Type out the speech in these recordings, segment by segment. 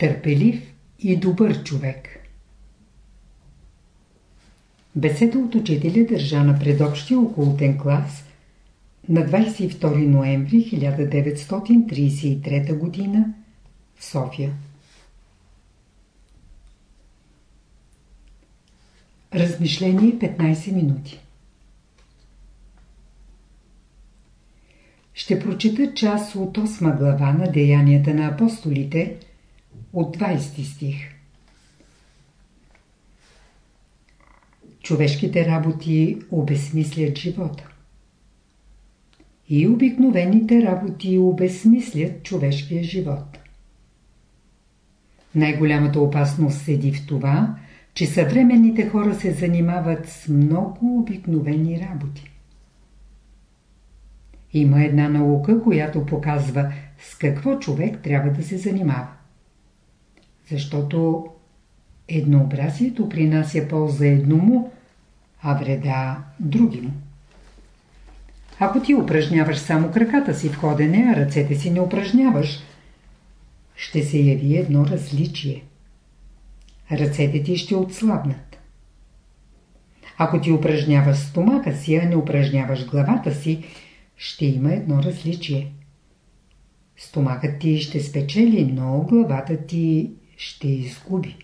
Търпелив и добър човек Беседа от учителя държа на предобщия околотен клас на 22 ноември 1933 г. в София. Размишление 15 минути Ще прочита част от 8 глава на Деянията на апостолите от 20 стих. Човешките работи обесмислят живота. И обикновените работи обесмислят човешкия живот. Най-голямата опасност седи в това, че съвременните хора се занимават с много обикновени работи. Има една наука, която показва с какво човек трябва да се занимава. Защото еднообразието принася полза едному, а вреда другиму. Ако ти упражняваш само краката си в ходене, а ръцете си не упражняваш, ще се яви едно различие. Ръцете ти ще отслабнат. Ако ти упражняваш стомака си, а не упражняваш главата си, ще има едно различие. Стомакът ти ще спечели, но главата ти ще изгуби.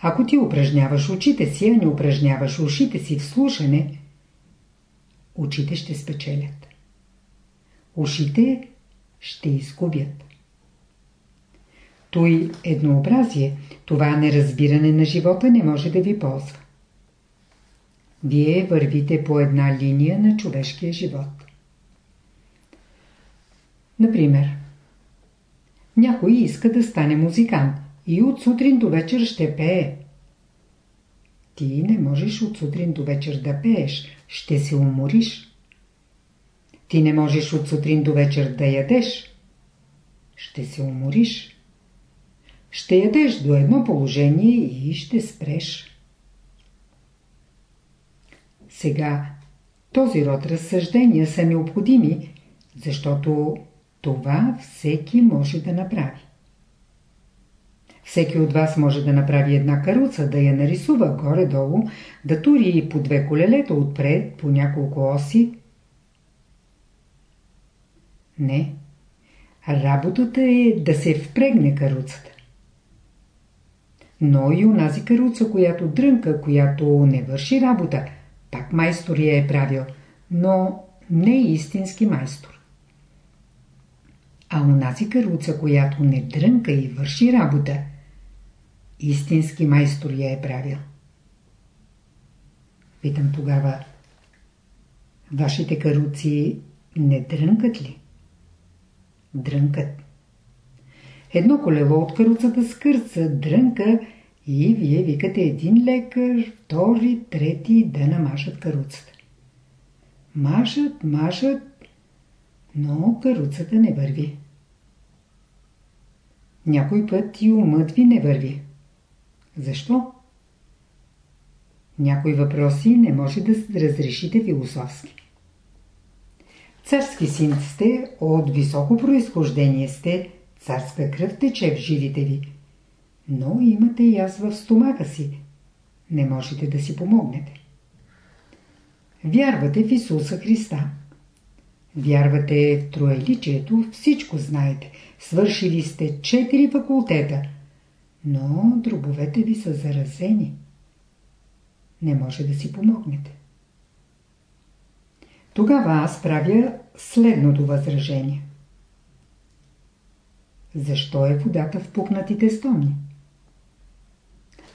Ако ти упражняваш очите си, а не упражняваш ушите си в слушане, очите ще спечелят. Ушите ще изгубят. Той еднообразие, това неразбиране на живота не може да ви ползва. Вие вървите по една линия на човешкия живот. Например, някой иска да стане музикант и от сутрин до вечер ще пее. Ти не можеш от сутрин до вечер да пееш, ще се умориш. Ти не можеш от сутрин до вечер да ядеш, ще се умориш. Ще ядеш до едно положение и ще спреш. Сега този род разсъждения са необходими, защото това всеки може да направи. Всеки от вас може да направи една каруца, да я нарисува горе-долу, да тури по две колелета отпред, по няколко оси. Не. Работата е да се впрегне каруцата. Но и унази каруца, която дрънка, която не върши работа, пак майстор я е правил, но не е истински майстор. А унази каруца, която не дрънка и върши работа, истински майстор я е правил. Питам тогава, вашите каруци не дрънкат ли? Дрънкат. Едно колело от каруцата скърца, дрънка и вие викате един лекар, втори, трети да намажат каруцата. Мажат, мажат, но каруцата не върви. Някой път и умът ви не върви. Защо? Някои въпроси не може да разрешите философски. Царски син сте, от високо происхождение сте, царска кръв тече в жилите ви но имате язва в стомака си. Не можете да си помогнете. Вярвате в Исуса Христа. Вярвате в Троеличието, всичко знаете. Свършили сте четири факултета, но дробовете ви са заразени. Не може да си помогнете. Тогава аз правя следното възражение. Защо е водата в пукнатите стомни?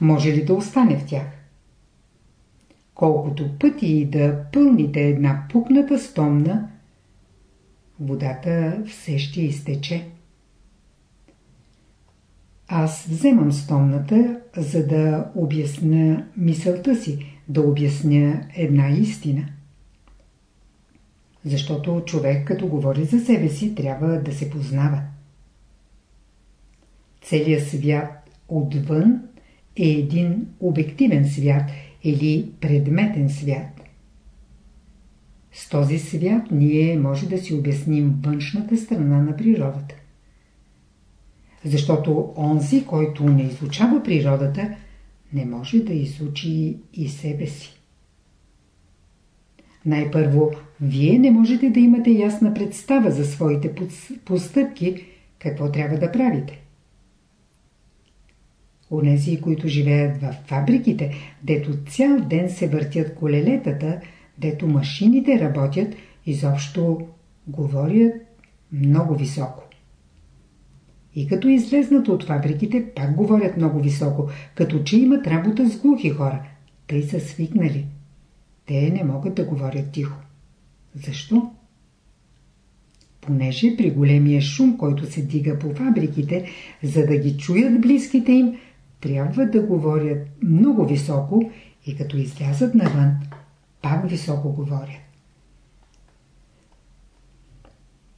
може ли да остане в тях? Колкото пъти и да пълните една пукната стомна, водата все ще изтече. Аз вземам стомната, за да обясня мисълта си, да обясня една истина. Защото човек, като говори за себе си, трябва да се познава. Целият свят отвън е един обективен свят или предметен свят. С този свят ние може да си обясним външната страна на природата. Защото онзи, който не изучава природата, не може да изучи и себе си. Най-първо, вие не можете да имате ясна представа за своите постъпки, какво трябва да правите. Онези, които живеят в фабриките, дето цял ден се въртят колелетата, дето машините работят, изобщо говорят много високо. И като излезнат от фабриките, пак говорят много високо, като че имат работа с глухи хора. Тъй са свикнали. Те не могат да говорят тихо. Защо? Понеже при големия шум, който се дига по фабриките, за да ги чуят близките им, трябва да говорят много високо и като излязат навън, пак високо говорят.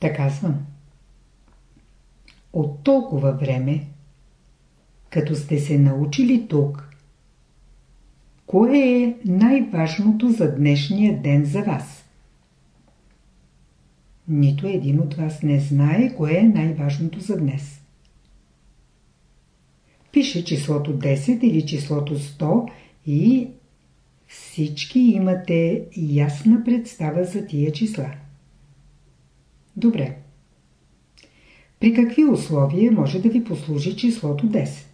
Така казвам. От толкова време, като сте се научили тук, кое е най-важното за днешния ден за вас? Нито един от вас не знае кое е най-важното за днес. Пише числото 10 или числото 100 и всички имате ясна представа за тия числа. Добре. При какви условия може да ви послужи числото 10?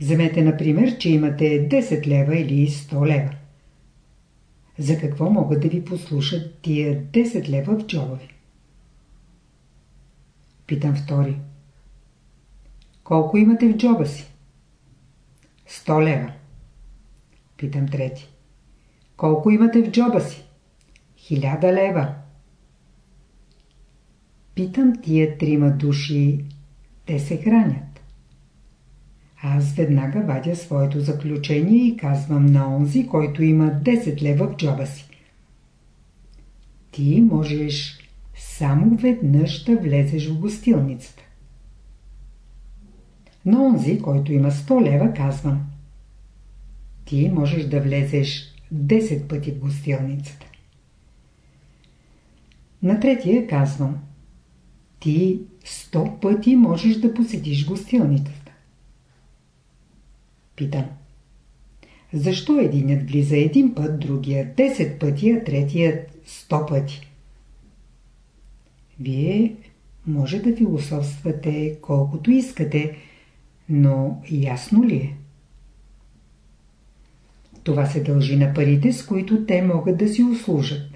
Вземете, например, че имате 10 лева или 100 лева. За какво могат да ви послушат тия 10 лева в джоба ви? Питам втори. Колко имате в джоба си? 100 лева. Питам трети. Колко имате в джоба си? 1000 лева. Питам тия трима души, те се хранят. Аз веднага вадя своето заключение и казвам на онзи, който има 10 лева в джоба си. Ти можеш само веднъж да влезеш в гостилницата. На онзи, който има 100 лева, казвам. Ти можеш да влезеш 10 пъти в гостилницата. На третия казвам ти сто пъти можеш да посетиш гостилницата. Питам. Защо единят влиза един път, другия 10 пъти, а третият 100 пъти? Вие може да философствате колкото искате, но ясно ли е? Това се дължи на парите, с които те могат да си услужат.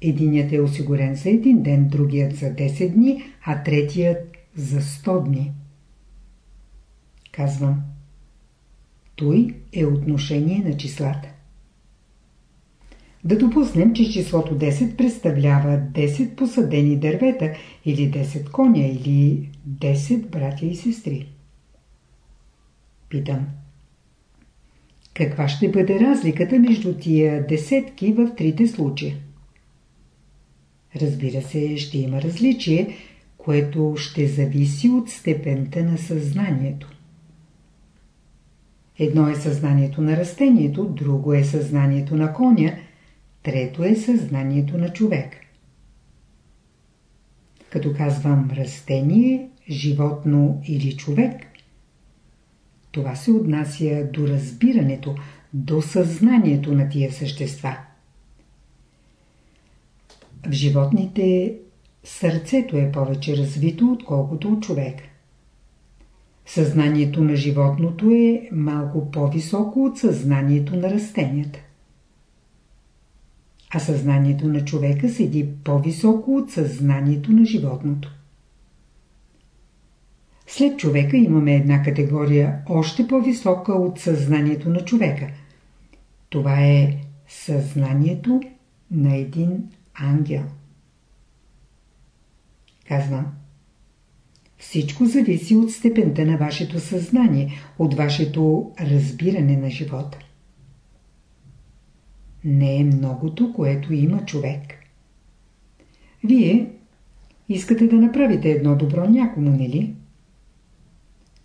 Единият е осигурен за един ден, другият за 10 дни, а третият за 100 дни. Казвам. Той е отношение на числата. Да допуснем, че числото 10 представлява 10 посадени дървета или 10 коня или 10 братя и сестри. Питам. Каква ще бъде разликата между тия десетки в трите случая? Разбира се, ще има различие, което ще зависи от степента на съзнанието. Едно е съзнанието на растението, друго е съзнанието на коня, трето е съзнанието на човек. Като казвам растение, животно или човек, това се отнася до разбирането, до съзнанието на тия същества. В животните сърцето е повече развито, отколкото от човека. Съзнанието на животното е малко по-високо от съзнанието на растенията. А съзнанието на човека седи по-високо от съзнанието на животното. След човека имаме една категория още по-висока от съзнанието на човека. Това е съзнанието на един ангел. Казвам. Всичко зависи от степента на вашето съзнание, от вашето разбиране на живота. Не е многото, което има човек. Вие искате да направите едно добро някому, не ли?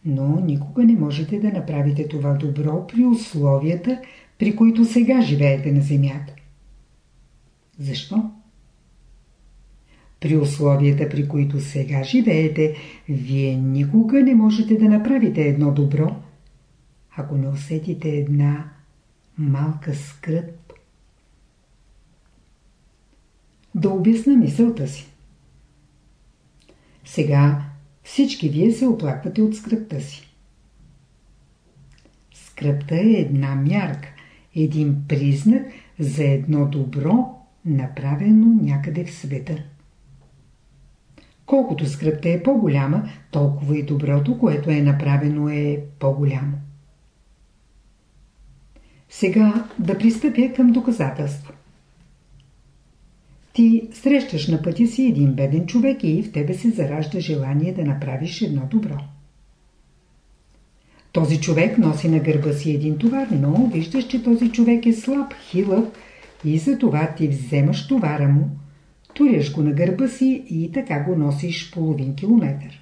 Но никога не можете да направите това добро при условията, при които сега живеете на земята. Защо? При условията, при които сега живеете, вие никога не можете да направите едно добро, ако не усетите една малка скръп. Да обясна мисълта си. Сега всички вие се оплаквате от скръпта си. Скръпта е една мярка, един признак за едно добро, направено някъде в света. Колкото скръпта е по-голяма, толкова и доброто, което е направено е по-голямо. Сега да пристъпя към доказателство. Ти срещаш на пътя си един беден човек и в тебе се заражда желание да направиш едно добро. Този човек носи на гърба си един товар, но виждаш, че този човек е слаб, хилъв и затова ти вземаш товара му, туряш го на гърба си и така го носиш половин километър.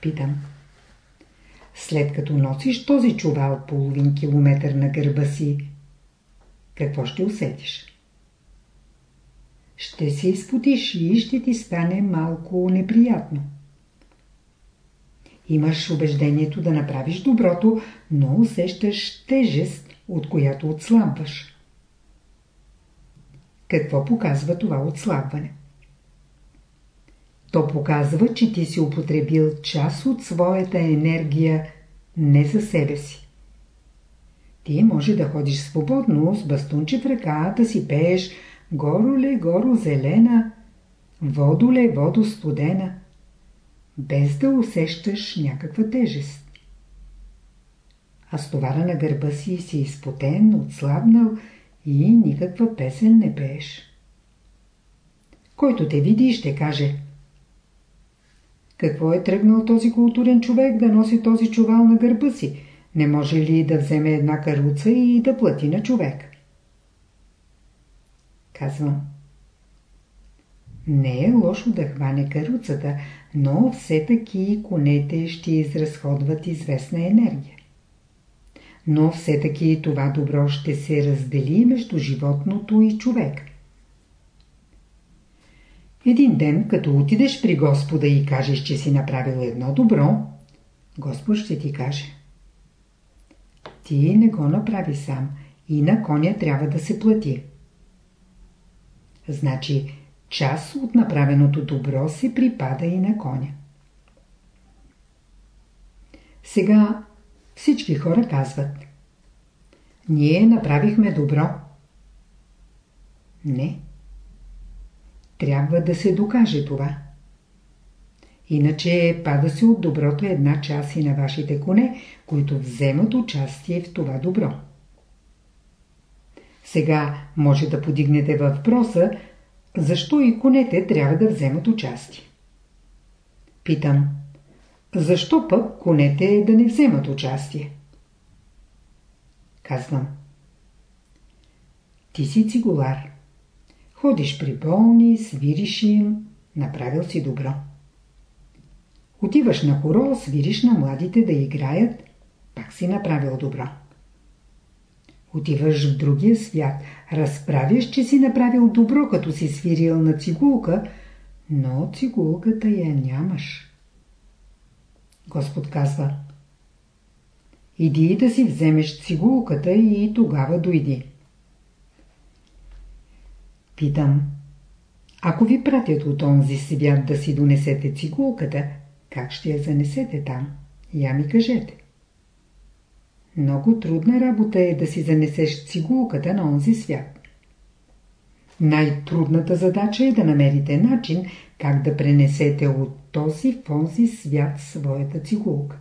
Питам. След като носиш този чувал половин километър на гърба си, какво ще усетиш? Ще се изпотиш и ще ти стане малко неприятно. Имаш убеждението да направиш доброто, но усещаш тежест, от която отслабваш. Какво показва това отслабване? То показва, че ти си употребил част от своята енергия не за себе си. Ти може да ходиш свободно с бастунче в ръка, да си пееш гороле, горо зелена, водоле, водо студена, без да усещаш някаква тежест. А с товара на гърба си си изпотен, отслабнал и никаква песен не пееш. Който те види, ще каже Какво е тръгнал този културен човек да носи този чувал на гърба си? Не може ли да вземе една каруца и да плати на човек? Казвам. Не е лошо да хване каруцата, но все таки конете ще изразходват известна енергия. Но все таки това добро ще се раздели между животното и човек. Един ден, като отидеш при Господа и кажеш, че си направил едно добро, Господ ще ти каже. Ти не го направи сам и на коня трябва да се плати. Значи, част от направеното добро се припада и на коня. Сега всички хора казват Ние направихме добро. Не. Трябва да се докаже това. Иначе пада се от доброто една част и на вашите коне, които вземат участие в това добро. Сега може да подигнете въпроса, защо и конете трябва да вземат участие. Питам, защо пък конете да не вземат участие? Казвам, ти си цигулар. Ходиш при болни, свириш им, направил си добро. Отиваш на хоро, свириш на младите да играят, пак си направил добро. Отиваш в другия свят, разправяш, че си направил добро, като си свирил на цигулка, но цигулката я нямаш. Господ казва Иди да си вземеш цигулката и тогава дойди. Питам Ако ви пратят от онзи свят да си донесете цигулката, как ще я занесете там? Я ми кажете. Много трудна работа е да си занесеш цигулката на онзи свят. Най-трудната задача е да намерите начин как да пренесете от този в онзи свят своята цигулка.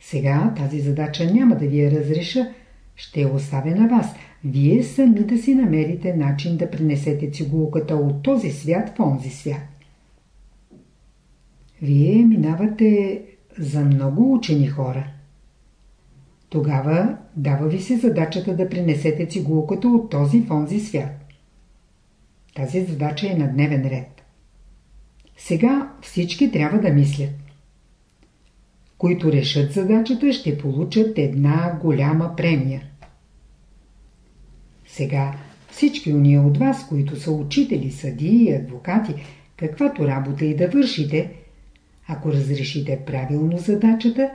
Сега тази задача няма да ви я разреша, ще я оставя на вас. Вие сами да си намерите начин да пренесете цигулката от този свят в онзи свят. Вие минавате за много учени хора. Тогава дава ви се задачата да принесете цигулката от този в онзи свят. Тази задача е на дневен ред. Сега всички трябва да мислят. Които решат задачата, ще получат една голяма премия. Сега Всички уния от вас, които са учители, съдии, адвокати, каквато работа и да вършите, ако разрешите правилно задачата,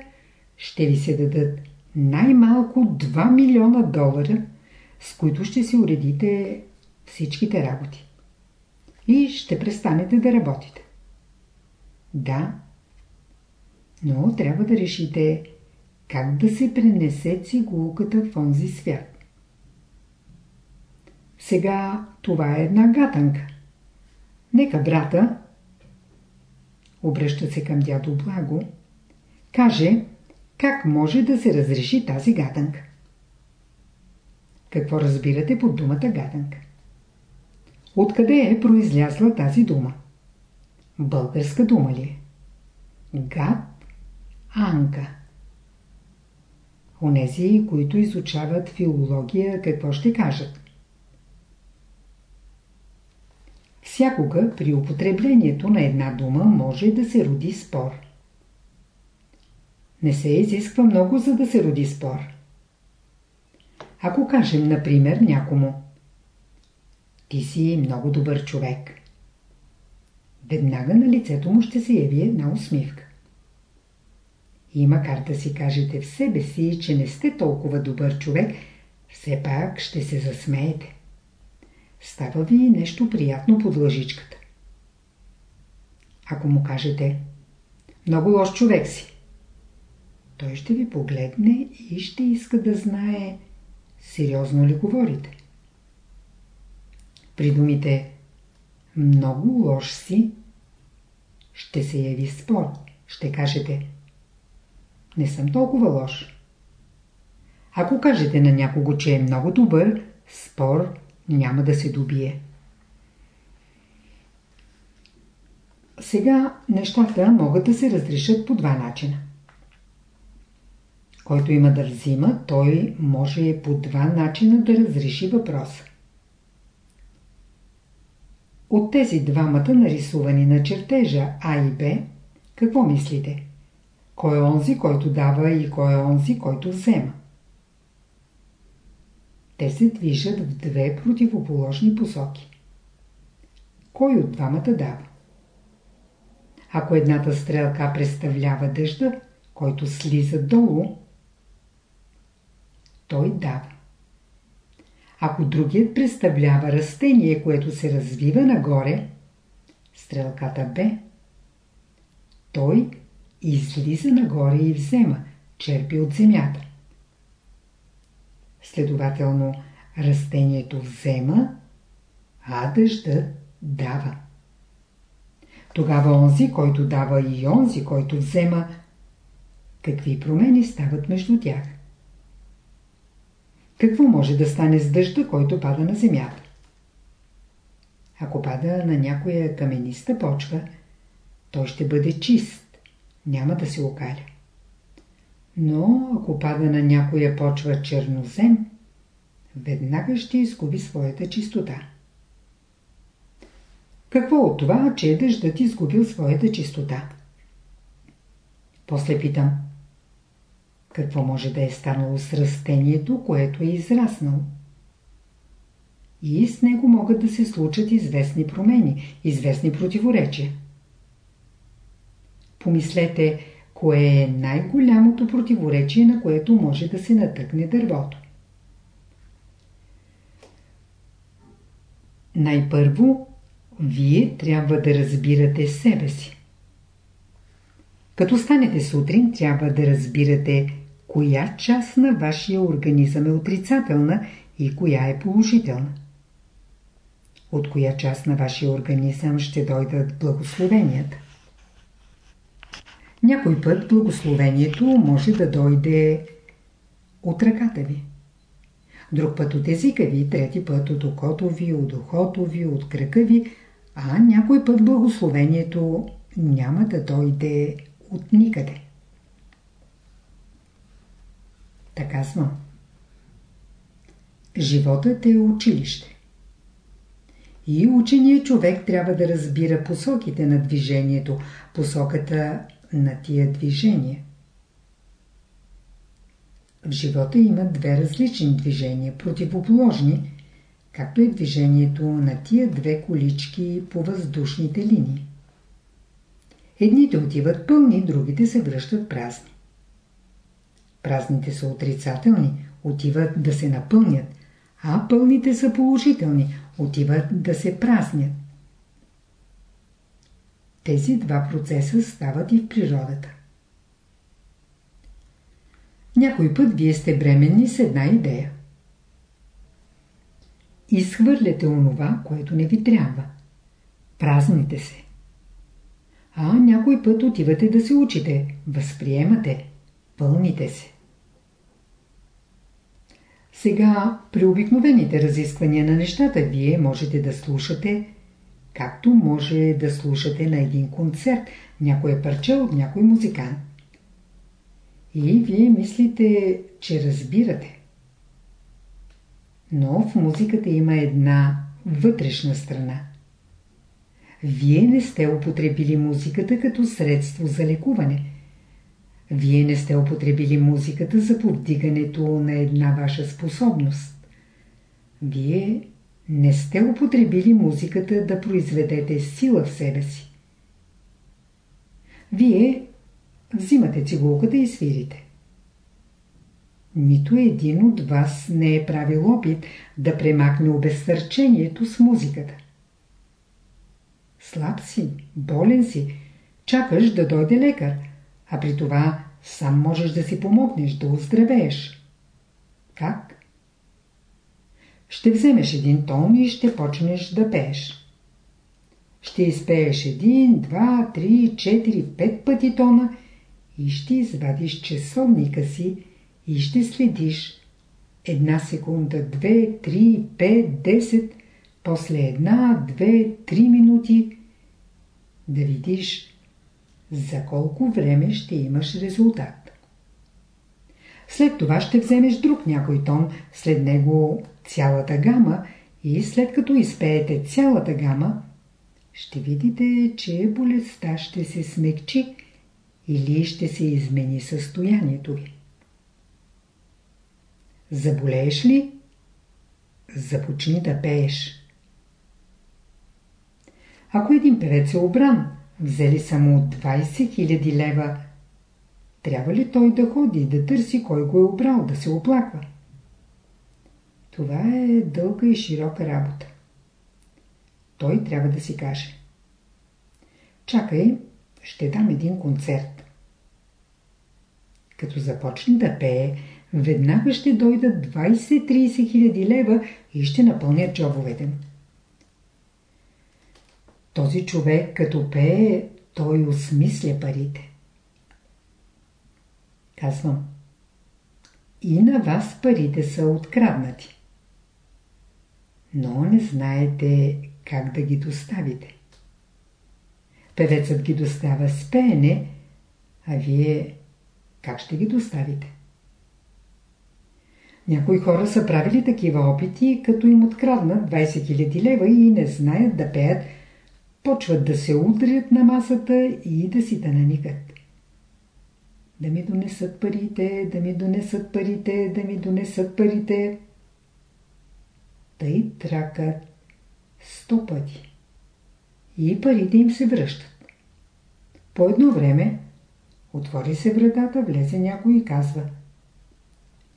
ще ви се дадат най-малко 2 милиона долара, с които ще си уредите всичките работи. И ще престанете да работите. Да, но трябва да решите как да се пренесе цигулката в онзи свят. Сега това е една гатанка. Нека брата, обръща се към дядо Благо, каже как може да се разреши тази гаданка. Какво разбирате под думата гаданка? Откъде е произлязла тази дума? Българска дума ли е? Гад, анка. Онези, които изучават филология, какво ще кажат? Всякога при употреблението на една дума може да се роди спор. Не се изисква много, за да се роди спор. Ако кажем, например, някому Ти си много добър човек. Веднага на лицето му ще се яви една усмивка. И макар да си кажете в себе си, че не сте толкова добър човек, все пак ще се засмеете. Става ви нещо приятно под лъжичката. Ако му кажете много лош човек си, той ще ви погледне и ще иска да знае сериозно ли говорите. При думите много лош си ще се яви спор. Ще кажете не съм толкова лош. Ако кажете на някого, че е много добър, спор няма да се добие. Сега нещата могат да се разрешат по два начина. Който има да взима, той може по два начина да разреши въпроса. От тези двамата нарисувани на чертежа А и Б, какво мислите? Кой е онзи, който дава и кой е онзи, който взема? Те се движат в две противоположни посоки. Кой от двамата дава? Ако едната стрелка представлява дъжда, който слиза долу, той дава. Ако другият представлява растение, което се развива нагоре, стрелката Б, той излиза нагоре и взема, черпи от земята. Следователно, растението взема, а дъжда дава. Тогава онзи, който дава и онзи, който взема, какви промени стават между тях? Какво може да стане с дъжда, който пада на земята? Ако пада на някоя камениста почва, той ще бъде чист, няма да се окаля. Но ако пада на някоя почва чернозем, веднага ще изгуби своята чистота. Какво от това, че дъждът изгубил своята чистота? После питам. Какво може да е станало с растението, което е израснало? И с него могат да се случат известни промени, известни противоречия. Помислете, кое е най-голямото противоречие, на което може да се натъкне дървото. Най-първо, вие трябва да разбирате себе си. Като станете сутрин, трябва да разбирате коя част на вашия организъм е отрицателна и коя е положителна. От коя част на вашия организъм ще дойдат благословенията. Някой път благословението може да дойде от ръката ви. Друг път от езика ви, трети път от окото ви, от ухото ви, от крака ви, а някой път благословението няма да дойде от никъде. Така съм. Животът е училище. И ученият човек трябва да разбира посоките на движението, посоката на тия движения. В живота има две различни движения, противоположни, както е движението на тия две колички по въздушните линии. Едните отиват пълни, другите се връщат празни. Празните са отрицателни, отиват да се напълнят, а пълните са положителни, отиват да се празнят. Тези два процеса стават и в природата. Някой път вие сте бременни с една идея. Изхвърляте онова, което не ви трябва. Празните се. А някой път отивате да се учите, възприемате, пълните се. Сега, при обикновените разисквания на нещата, вие можете да слушате, както може да слушате на един концерт, някое парче от някой музикант. И вие мислите, че разбирате. Но в музиката има една вътрешна страна. Вие не сте употребили музиката като средство за лекуване. Вие не сте употребили музиката за повдигането на една ваша способност. Вие не сте употребили музиката да произведете сила в себе си. Вие взимате цигулката и свирите. Нито един от вас не е правил опит да премахне обезсърчението с музиката. Слаб си, болен си, чакаш да дойде лекар, а при това сам можеш да си помогнеш, да оздравееш. Как? Ще вземеш един тон и ще почнеш да пееш. Ще изпееш един, два, три, четири, пет пъти тона и ще извадиш часовника си и ще следиш една секунда, две, три, пет, десет, после една, две, три минути да видиш за колко време ще имаш резултат. След това ще вземеш друг някой тон, след него цялата гама и след като изпеете цялата гама, ще видите, че болестта ще се смекчи или ще се измени състоянието ви. Заболееш ли? Започни да пееш. Ако един певец е обран, взели само 20 000 лева, трябва ли той да ходи, да търси кой го е обрал, да се оплаква? Това е дълга и широка работа. Той трябва да си каже. Чакай, ще дам един концерт. Като започне да пее, веднага ще дойдат 20-30 хиляди лева и ще напълнят джобовете му. Този човек, като пее, той осмисля парите. Казвам. И на вас парите са откраднати. Но не знаете как да ги доставите. Певецът ги достава с пеене, а вие как ще ги доставите? Някои хора са правили такива опити, като им откраднат 20 000 лева и не знаят да пеят почват да се удрят на масата и да си да наникат. Да ми донесат парите, да ми донесат парите, да ми донесат парите. Тъй тракат сто пъти. И парите им се връщат. По едно време отвори се вратата, влезе някой и казва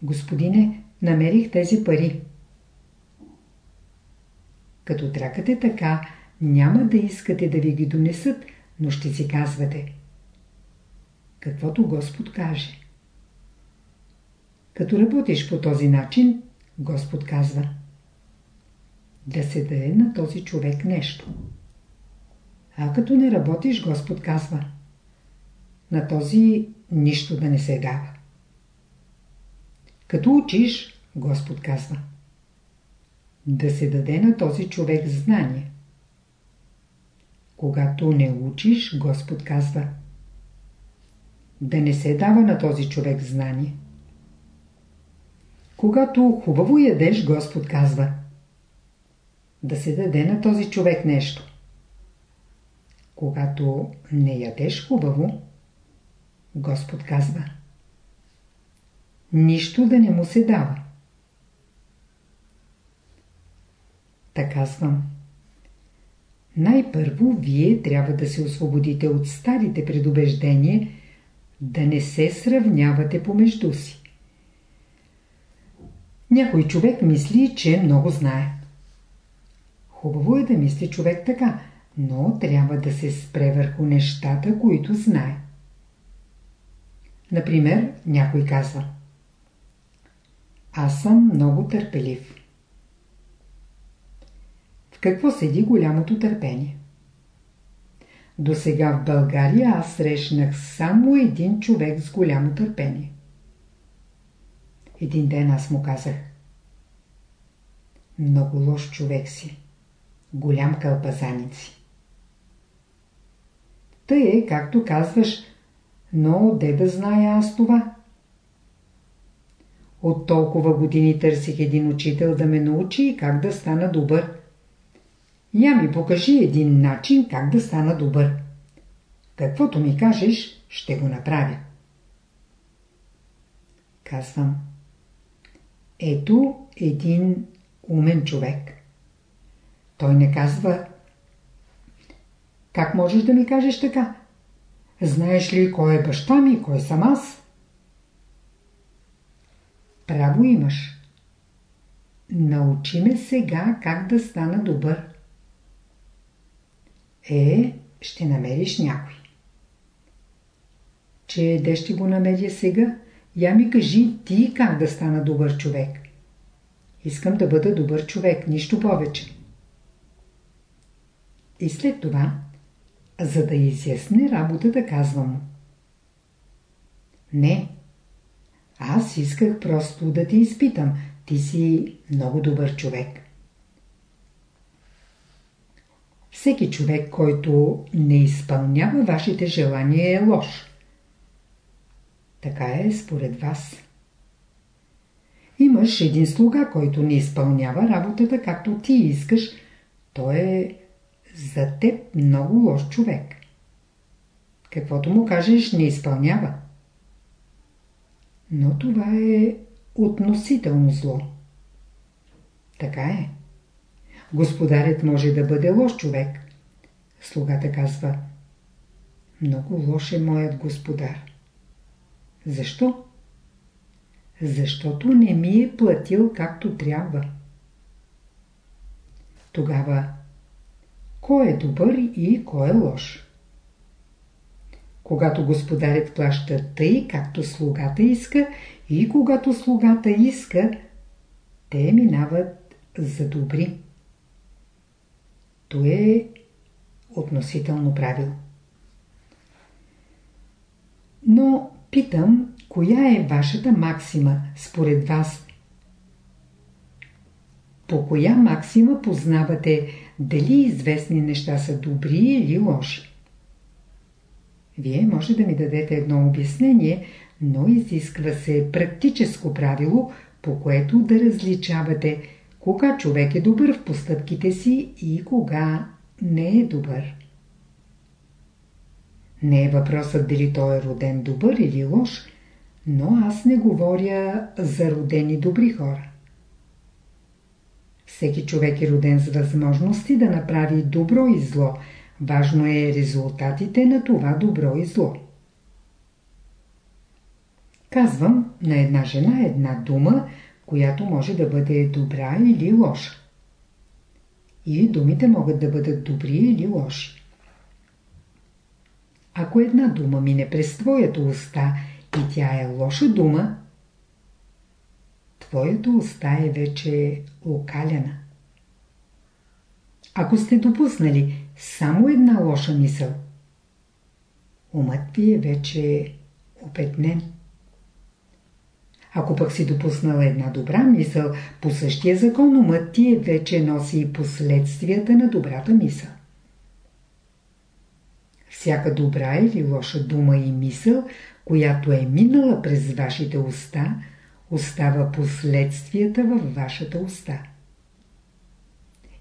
Господине, намерих тези пари. Като тракате така, няма да искате да ви ги донесат, но ще си казвате. Каквото Господ каже. Като работиш по този начин, Господ казва да се даде на този човек нещо. А като не работиш, Господ казва на този нищо да не се дава. Като учиш, Господ казва да се даде на този човек знание. Когато не учиш, Господ казва да не се дава на този човек знание. Когато хубаво ядеш, Господ казва да се даде на този човек нещо. Когато не ядеш хубаво, Господ казва нищо да не му се дава. Та казвам. Най-първо вие трябва да се освободите от старите предубеждения, да не се сравнявате помежду си. Някой човек мисли, че много знае. Хубаво е да мисли човек така, но трябва да се спре върху нещата, които знае. Например, някой казва Аз съм много търпелив. Какво седи голямото търпение? До сега в България аз срещнах само един човек с голямо търпение. Един ден аз му казах Много лош човек си. Голям кълпазаници. Тъй е, както казваш, но де да зная аз това? От толкова години търсих един учител да ме научи как да стана добър. Я ми покажи един начин как да стана добър. Каквото ми кажеш, ще го направя. Казвам. Ето един умен човек. Той не казва Как можеш да ми кажеш така? Знаеш ли кой е баща ми, кой съм аз? Право имаш. Научи ме сега как да стана добър. Е, ще намериш някой. Че де ще го намеря сега? Я ми кажи ти как да стана добър човек. Искам да бъда добър човек, нищо повече. И след това, за да изясне работата, казвам Не, аз исках просто да те изпитам. Ти си много добър човек. Всеки човек, който не изпълнява вашите желания е лош. Така е според вас. Имаш един слуга, който не изпълнява работата както ти искаш. Той е за теб много лош човек. Каквото му кажеш, не изпълнява. Но това е относително зло. Така е. Господарят може да бъде лош човек. Слугата казва Много лош е моят господар. Защо? Защото не ми е платил както трябва. Тогава кой е добър и кой е лош? Когато господарят плаща тъй, както слугата иска, и когато слугата иска, те минават за добри. То е относително правило. Но питам, коя е вашата максима според вас? По коя максима познавате дали известни неща са добри или лоши? Вие може да ми дадете едно обяснение, но изисква се практическо правило, по което да различавате кога човек е добър в постъпките си и кога не е добър. Не е въпросът дали той е роден добър или лош, но аз не говоря за родени добри хора. Всеки човек е роден с възможности да направи добро и зло. Важно е резултатите на това добро и зло. Казвам на една жена една дума, която може да бъде добра или лоша. И думите могат да бъдат добри или лоши. Ако една дума мине през твоята уста и тя е лоша дума, твоята уста е вече окаляна. Ако сте допуснали само една лоша мисъл, умът ви е вече опетнен. Ако пък си допуснал една добра мисъл, по същия закон умът ти е вече носи и последствията на добрата мисъл. Всяка добра или лоша дума и мисъл, която е минала през вашите уста, остава последствията във вашата уста.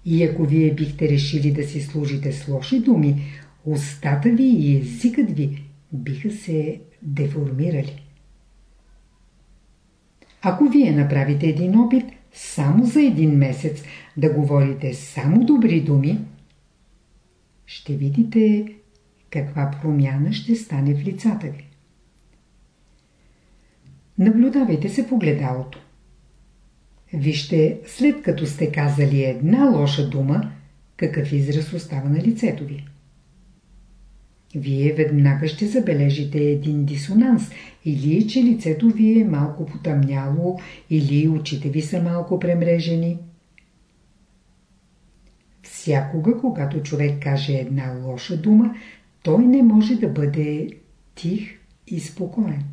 И ако вие бихте решили да си служите с лоши думи, устата ви и езикът ви биха се деформирали. Ако вие направите един опит, само за един месец да говорите само добри думи, ще видите каква промяна ще стане в лицата ви. Наблюдавайте се в огледалото. Вижте, след като сте казали една лоша дума, какъв израз остава на лицето ви. Вие веднага ще забележите един дисонанс, или че лицето ви е малко потъмняло, или очите ви са малко премрежени. Всякога, когато човек каже една лоша дума, той не може да бъде тих и спокоен.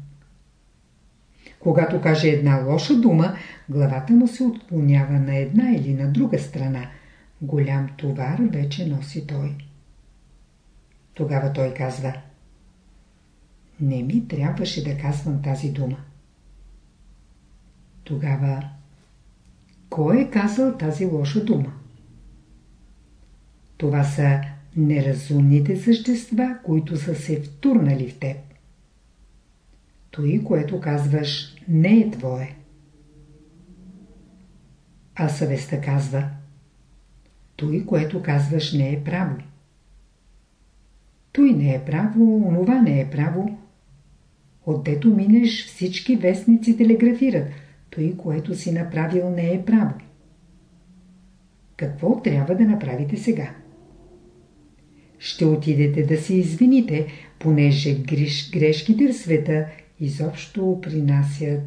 Когато каже една лоша дума, главата му се отклонява на една или на друга страна. Голям товар вече носи той. Тогава той казва Не ми трябваше да казвам тази дума. Тогава кой е казал тази лоша дума? Това са неразумните същества, които са се втурнали в теб. Той, което казваш, не е твое. А съвестта казва Той, което казваш, не е право. Той не е право, онова не е право. Отдето минеш, всички вестници телеграфират. Той, което си направил, не е право. Какво трябва да направите сега? Ще отидете да се извините, понеже греш, грешките в света изобщо принасят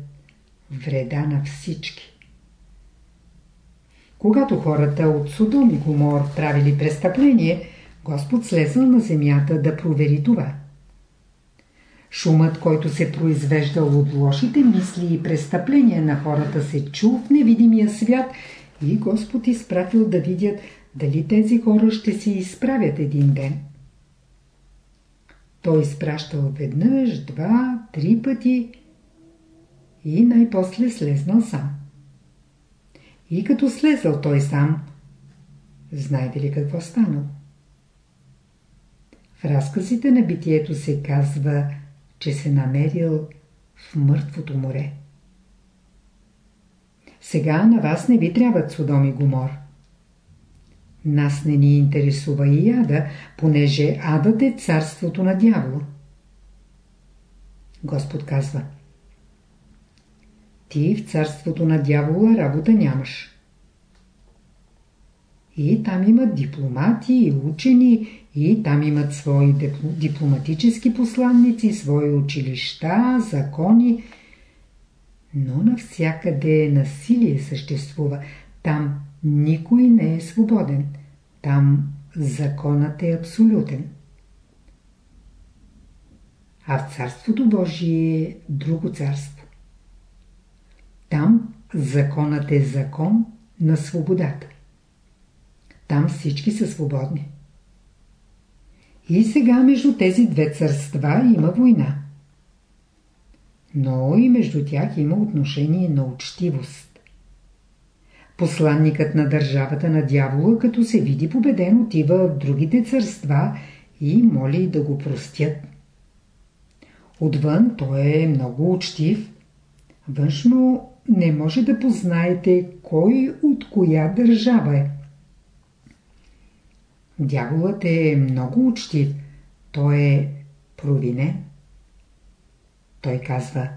вреда на всички. Когато хората от Содом и Гомор правили престъпление, Господ слезал на земята да провери това. Шумът, който се произвеждал от лошите мисли и престъпления на хората се чул в невидимия свят и Господ изпратил да видят дали тези хора ще се изправят един ден. Той изпращал веднъж, два, три пъти и най-после слезнал сам. И като слезал той сам, знаете ли какво станало? Разказите на битието се казва, че се намерил в мъртвото море. Сега на вас не ви трябват Содом и Гомор. Нас не ни интересува и ада, понеже адът е царството на дявола. Господ казва Ти в царството на дявола работа нямаш. И там имат дипломати и учени, и там имат свои дипломатически посланници, свои училища, закони. Но навсякъде насилие съществува. Там никой не е свободен. Там законът е абсолютен. А в Царството Божие е друго царство. Там законът е закон на свободата. Там всички са свободни. И сега между тези две царства има война. Но и между тях има отношение на учтивост. Посланникът на държавата на дявола, като се види победен, отива в другите царства и моли да го простят. Отвън той е много учтив. Външно не може да познаете кой от коя държава е. Дяволът е много учтив. Той е провинен. Той казва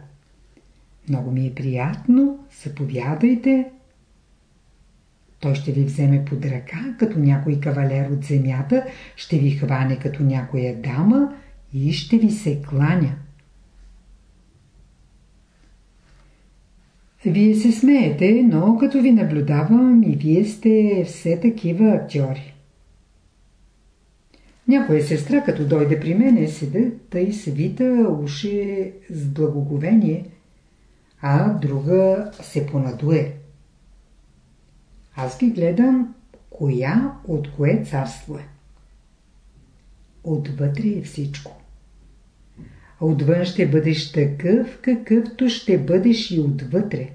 Много ми е приятно, заповядайте. Той ще ви вземе под ръка, като някой кавалер от земята, ще ви хване като някоя дама и ще ви се кланя. Вие се смеете, но като ви наблюдавам и вие сте все такива актьори. Някоя сестра, като дойде при мене, седа тъй свита уши с благоговение, а друга се понадуе. Аз ги гледам, коя от кое царство е. Отвътре е всичко. Отвън ще бъдеш такъв, какъвто ще бъдеш и отвътре.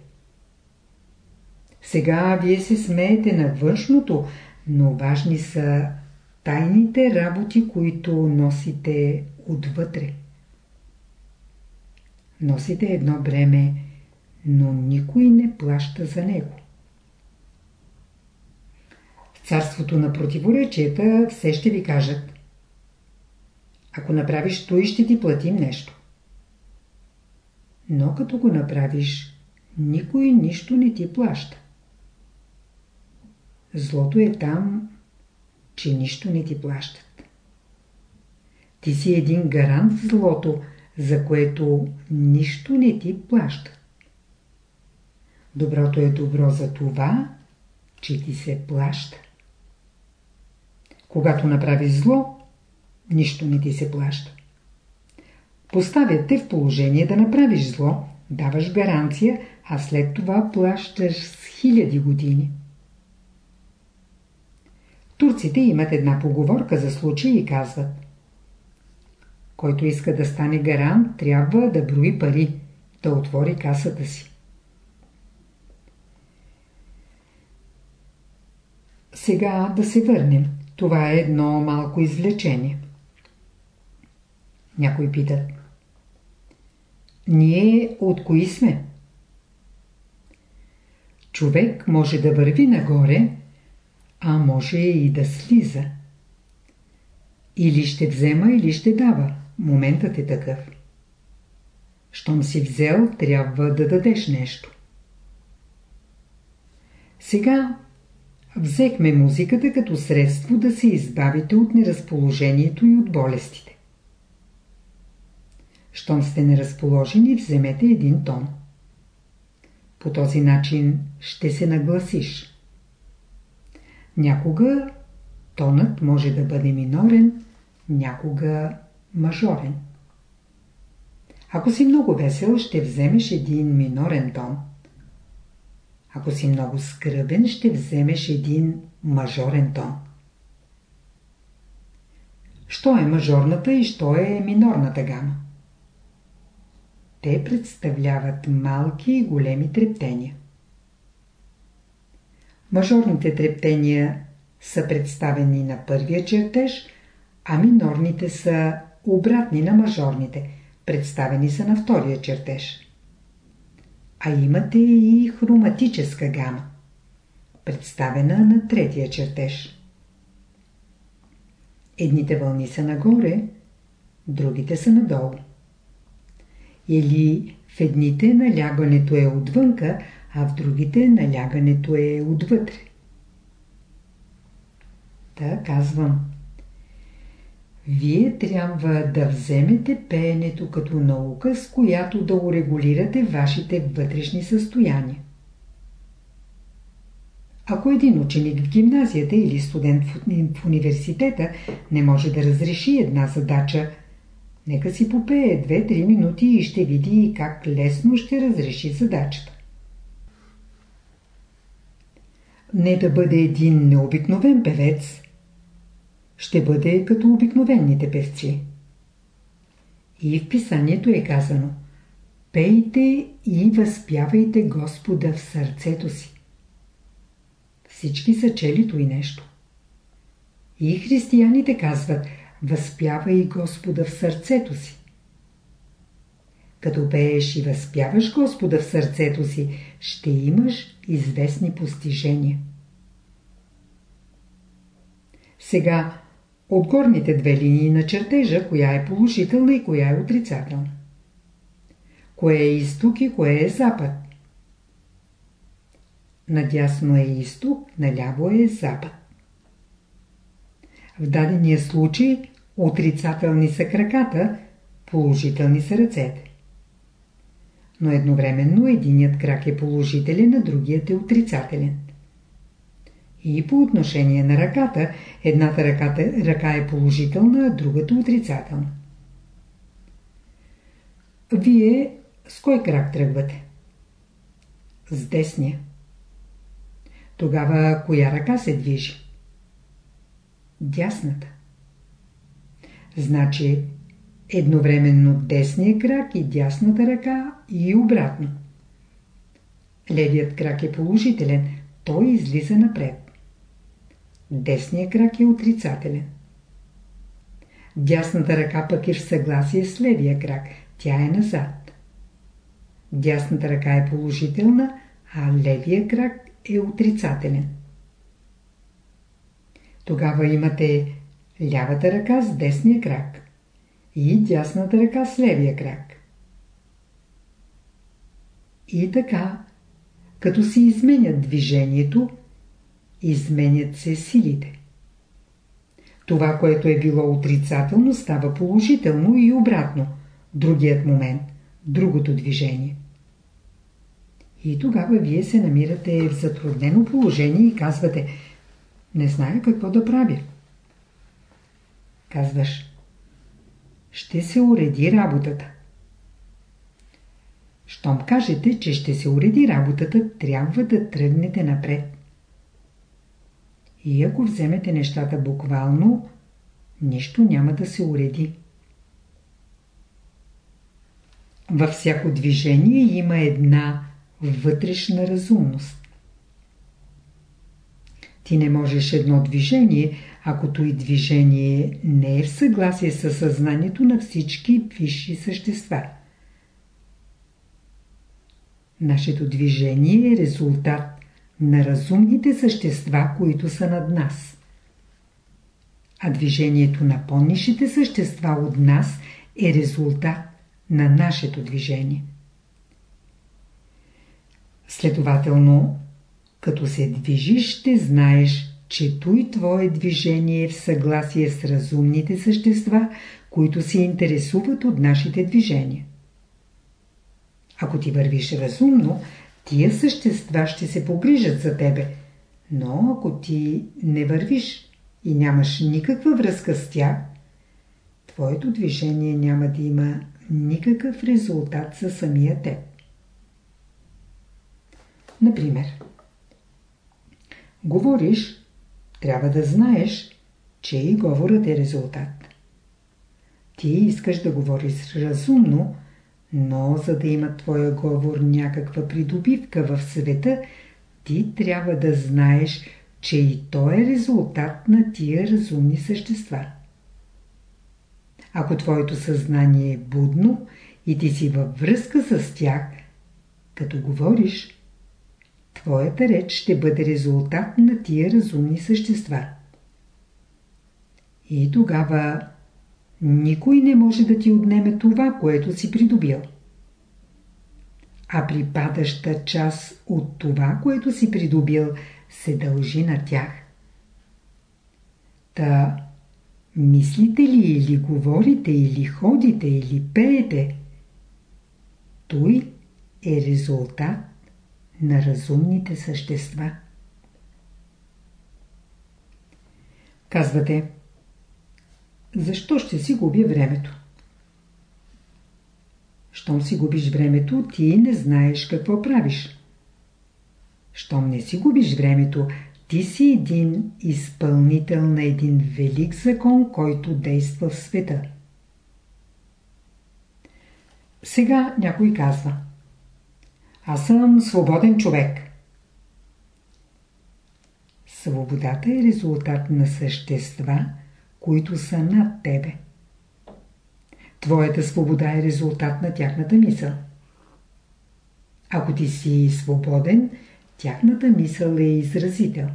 Сега вие се смеете на външното, но важни са тайните работи, които носите отвътре. Носите едно бреме, но никой не плаща за него. В царството на противоречията все ще ви кажат. Ако направиш то и ще ти платим нещо. Но като го направиш, никой нищо не ти плаща. Злото е там, че нищо не ти плащат. Ти си един гарант злото, за което нищо не ти плащат. Доброто е добро за това, че ти се плаща. Когато направиш зло, нищо не ти се плаща. Поставят те в положение да направиш зло, даваш гаранция, а след това плащаш с хиляди години. Турците имат една поговорка за случай и казват Който иска да стане гарант, трябва да брои пари, да отвори касата си. Сега да се върнем. Това е едно малко извлечение. Някой питат. Ние от кои сме? Човек може да върви нагоре, а може и да слиза. Или ще взема, или ще дава. Моментът е такъв. Щом си взел, трябва да дадеш нещо. Сега взехме музиката като средство да се избавите от неразположението и от болестите. Щом сте неразположени, вземете един тон. По този начин ще се нагласиш. Някога тонът може да бъде минорен, някога мажорен. Ако си много весел, ще вземеш един минорен тон. Ако си много скръбен, ще вземеш един мажорен тон. Що е мажорната и що е минорната гама? Те представляват малки и големи трептения. Мажорните трептения са представени на първия чертеж, а минорните са обратни на мажорните, представени са на втория чертеж. А имате и хроматическа гама, представена на третия чертеж. Едните вълни са нагоре, другите са надолу. Или в едните налягането е отвънка, а в другите налягането е отвътре. Та казвам. Вие трябва да вземете пеенето като наука, с която да урегулирате вашите вътрешни състояния. Ако един ученик в гимназията или студент в университета не може да разреши една задача, нека си попее 2-3 минути и ще види как лесно ще разреши задачата. Не да бъде един необикновен певец, ще бъде като обикновените певци. И в писанието е казано Пейте и възпявайте Господа в сърцето си. Всички са чели и нещо. И християните казват Възпявай Господа в сърцето си. Като пееш и възпяваш Господа в сърцето си, ще имаш известни постижения. Сега, от горните две линии на чертежа, коя е положителна и коя е отрицателна? Кое е изток и кое е запад? Надясно е изток, наляво е запад. В дадения случай отрицателни са краката, положителни са ръцете но едновременно единият крак е положителен, а другият е отрицателен. И по отношение на ръката, едната ръката, ръка е положителна, а другата отрицателна. Вие с кой крак тръгвате? С десния. Тогава коя ръка се движи? Дясната. Значи едновременно десния крак и дясната ръка и обратно. Левият крак е положителен, той излиза напред. Десният крак е отрицателен. Дясната ръка пък е в съгласие с левия крак, тя е назад. Дясната ръка е положителна, а левия крак е отрицателен. Тогава имате лявата ръка с десния крак и дясната ръка с левия крак. И така, като се изменят движението, изменят се силите. Това, което е било отрицателно, става положително и обратно. Другият момент, другото движение. И тогава вие се намирате в затруднено положение и казвате Не зная какво да правя. Казваш Ще се уреди работата. Щом кажете, че ще се уреди работата, трябва да тръгнете напред. И ако вземете нещата буквално, нищо няма да се уреди. Във всяко движение има една вътрешна разумност. Ти не можеш едно движение, ако и движение не е в съгласие с съзнанието на всички висши същества. Нашето движение е резултат на разумните същества, които са над нас. А движението на по-нишите същества от нас е резултат на нашето движение. Следователно, като се движиш, ще знаеш, че той твое движение е в съгласие с разумните същества, които се интересуват от нашите движения. Ако ти вървиш разумно, тия същества ще се погрижат за тебе. Но ако ти не вървиш и нямаш никаква връзка с тях, твоето движение няма да има никакъв резултат със самия теб. Например, говориш, трябва да знаеш, че и говорът е резултат. Ти искаш да говориш разумно, но за да има твоя говор някаква придобивка в света, ти трябва да знаеш, че и то е резултат на тия разумни същества. Ако твоето съзнание е будно и ти си във връзка с тях, като говориш, твоята реч ще бъде резултат на тия разумни същества. И тогава никой не може да ти отнеме това, което си придобил. А припадаща част от това, което си придобил, се дължи на тях. Та, мислите ли или говорите, или ходите, или пеете, той е резултат на разумните същества. Казвате, защо ще си губя времето? Щом си губиш времето, ти не знаеш какво правиш. Щом не си губиш времето, ти си един изпълнител на един велик закон, който действа в света. Сега някой казва Аз съм свободен човек. Свободата е резултат на същества, които са над тебе. Твоята свобода е резултат на тяхната мисъл. Ако ти си свободен, тяхната мисъл е изразител.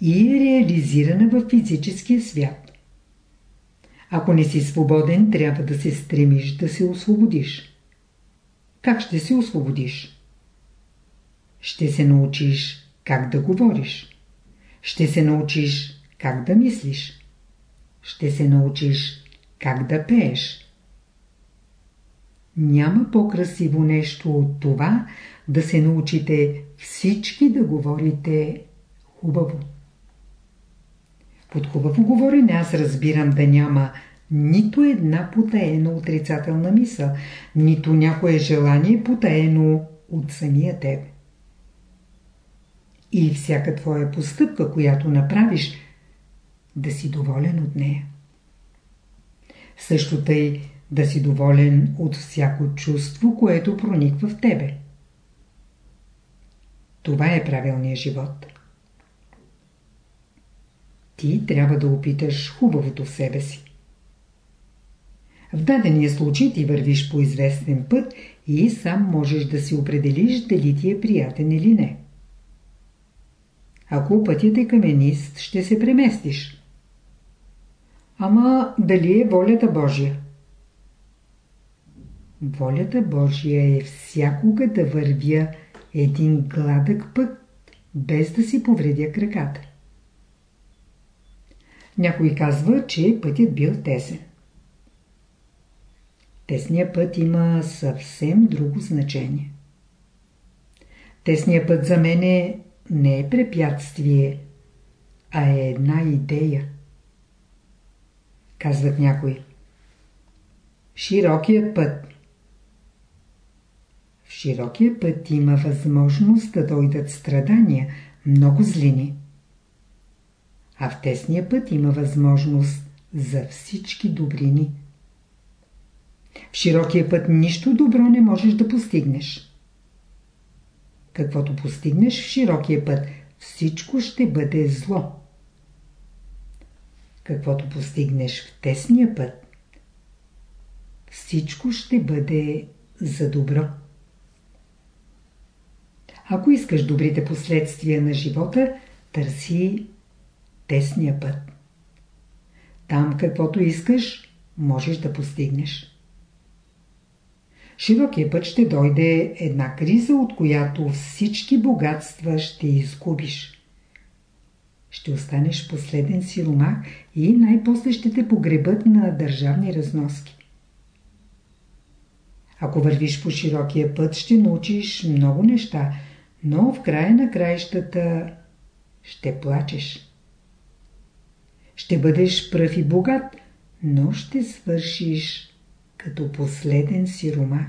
И е реализирана в физическия свят. Ако не си свободен, трябва да се стремиш да се освободиш. Как ще се освободиш? Ще се научиш как да говориш. Ще се научиш как да мислиш. Ще се научиш как да пееш. Няма по-красиво нещо от това да се научите всички да говорите хубаво. Под хубаво говорене аз разбирам да няма нито една потаена отрицателна мисъл, нито някое желание потаено от самия теб. И всяка твоя постъпка, която направиш, да си доволен от нея. Също тъй да си доволен от всяко чувство, което прониква в тебе. Това е правилният живот. Ти трябва да опиташ хубавото в себе си. В дадения случай ти вървиш по известен път и сам можеш да си определиш дали ти е приятен или не. Ако пътят е каменист, ще се преместиш. Ама дали е волята Божия? Волята Божия е всякога да вървя един гладък път, без да си повредя краката. Някой казва, че пътят бил тесен. Тесният път има съвсем друго значение. Тесният път за мене не е препятствие, а е една идея. Казват някои. Широкият път. В широкия път има възможност да дойдат страдания, много злини. А в тесния път има възможност за всички добрини. В широкия път нищо добро не можеш да постигнеш. Каквото постигнеш в широкия път, всичко ще бъде зло. Каквото постигнеш в тесния път, всичко ще бъде за добро. Ако искаш добрите последствия на живота, търси тесния път. Там каквото искаш, можеш да постигнеш широкия път ще дойде една криза, от която всички богатства ще изгубиш. Ще останеш последен сиромах и най-после ще те погребат на държавни разноски. Ако вървиш по широкия път, ще научиш много неща, но в края на краищата ще плачеш. Ще бъдеш пръв и богат, но ще свършиш като последен сиромах.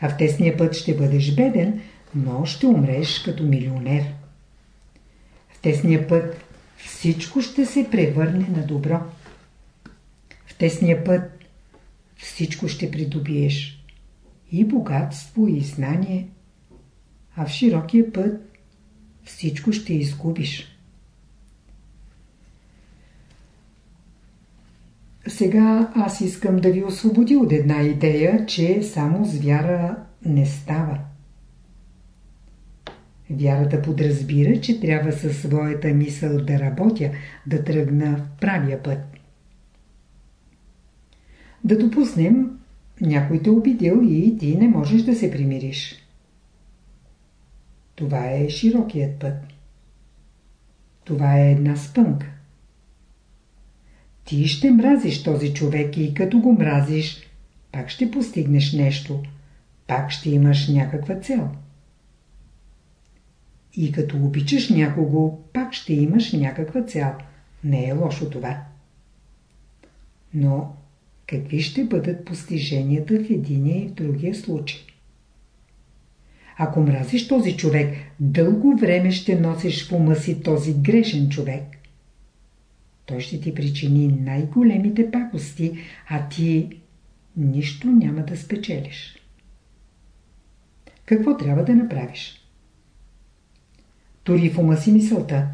А в тесния път ще бъдеш беден, но ще умреш като милионер. В тесния път всичко ще се превърне на добро. В тесния път всичко ще придобиеш. И богатство, и знание. А в широкия път всичко ще изгубиш. Сега аз искам да ви освободи от една идея, че само с вяра не става. Вярата подразбира, че трябва със своята мисъл да работя, да тръгна в правия път. Да допуснем, някой те обидил и ти не можеш да се примириш. Това е широкият път. Това е една спънка. Ти ще мразиш този човек и като го мразиш, пак ще постигнеш нещо, пак ще имаш някаква цел. И като обичаш някого, пак ще имаш някаква цел. Не е лошо това. Но какви ще бъдат постиженията в единия и в другия случай? Ако мразиш този човек, дълго време ще носиш в ума си този грешен човек той ще ти причини най-големите пакости, а ти нищо няма да спечелиш. Какво трябва да направиш? Тори в ума си мисълта.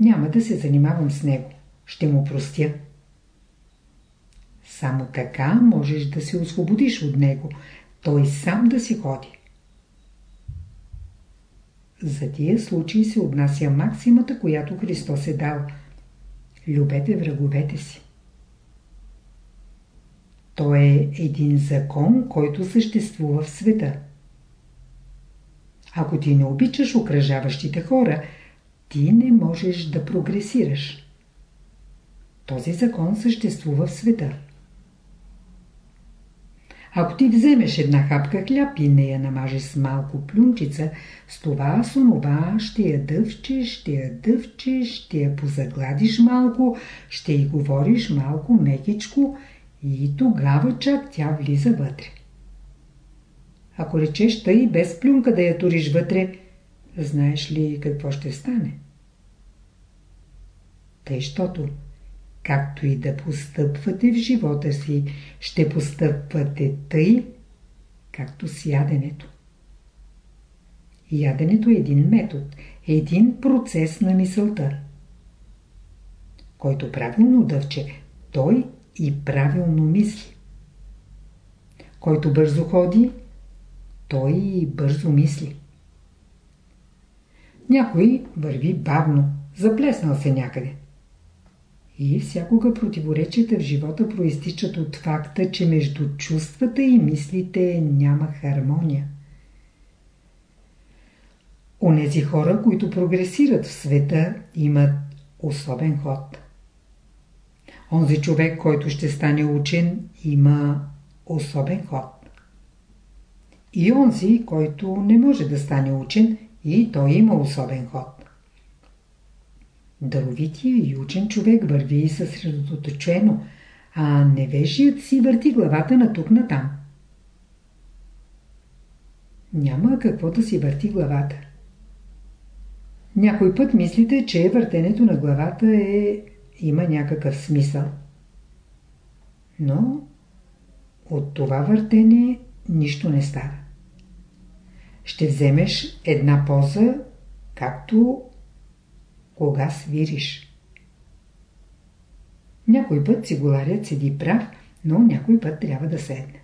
Няма да се занимавам с него. Ще му простя. Само така можеш да се освободиш от него. Той сам да си ходи. За тия случаи се отнася максимата, която Христос е дал. Любете враговете си. То е един закон, който съществува в света. Ако ти не обичаш окръжаващите хора, ти не можеш да прогресираш. Този закон съществува в света. Ако ти вземеш една хапка хляб и не я намажеш с малко плюнчица, с това с онова ще я дъвчеш, ще я дъвчеш, ще я позагладиш малко, ще й говориш малко мекичко и тогава чак тя влиза вътре. Ако речеш тъй без плюнка да я туриш вътре, знаеш ли какво ще стане? Тъй, щото както и да постъпвате в живота си, ще постъпвате тъй, както с яденето. Яденето е един метод, един процес на мисълта. Който правилно дъвче, той и правилно мисли. Който бързо ходи, той бързо мисли. Някой върви бавно, заплеснал се някъде. И всякога противоречията в живота проистичат от факта, че между чувствата и мислите няма хармония. Онези хора, които прогресират в света, имат особен ход. Онзи човек, който ще стане учен, има особен ход. И онзи, който не може да стане учен, и той има особен ход. Даровития и учен човек върви съсредоточено, а невежият си върти главата на тук на там. Няма какво да си върти главата. Някой път мислите, че въртенето на главата е... има някакъв смисъл. Но от това въртене нищо не става. Ще вземеш една поза, както кога свириш. Някой път цигуларят седи прав, но някой път трябва да седне.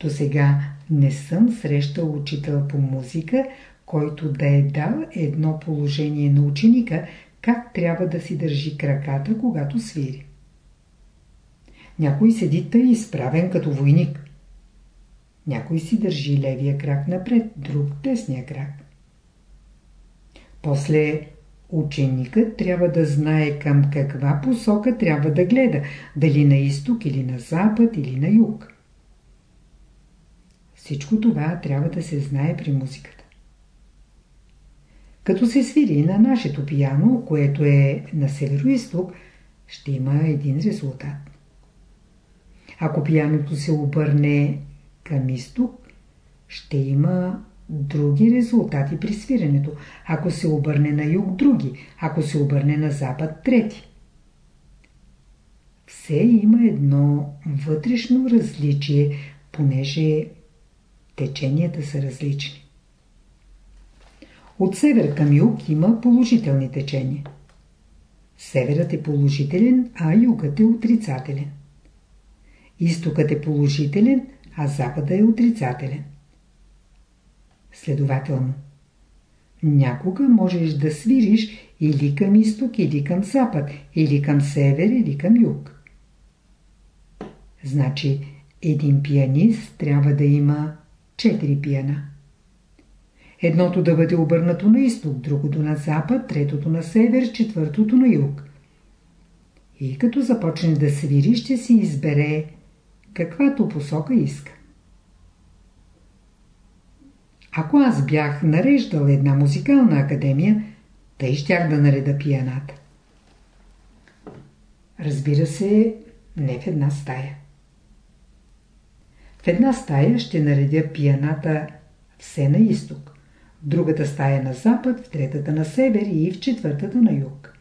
До сега не съм срещал учител по музика, който да е дал едно положение на ученика, как трябва да си държи краката, когато свири. Някой седи тъй изправен като войник. Някой си държи левия крак напред, друг десния крак. После ученикът трябва да знае към каква посока трябва да гледа, дали на изток или на запад или на юг. Всичко това трябва да се знае при музиката. Като се свири на нашето пияно, което е на северо-исток, ще има един резултат. Ако пияното се обърне към изток, ще има други резултати при свиренето. Ако се обърне на юг, други. Ако се обърне на запад, трети. Все има едно вътрешно различие, понеже теченията са различни. От север към юг има положителни течения. Северът е положителен, а югът е отрицателен. Изтокът е положителен, а запада е отрицателен. Следователно, някога можеш да свириш или към изток, или към запад, или към север, или към юг. Значи, един пианист трябва да има четири пиана. Едното да бъде обърнато на изток, другото на запад, третото на север, четвъртото на юг. И като започне да свири, ще си избере каквато посока иска. Ако аз бях нареждал една музикална академия, тъй щях да нареда пияната. Разбира се, не в една стая. В една стая ще наредя пияната все на изток, в другата стая на запад, в третата на север и в четвъртата на юг.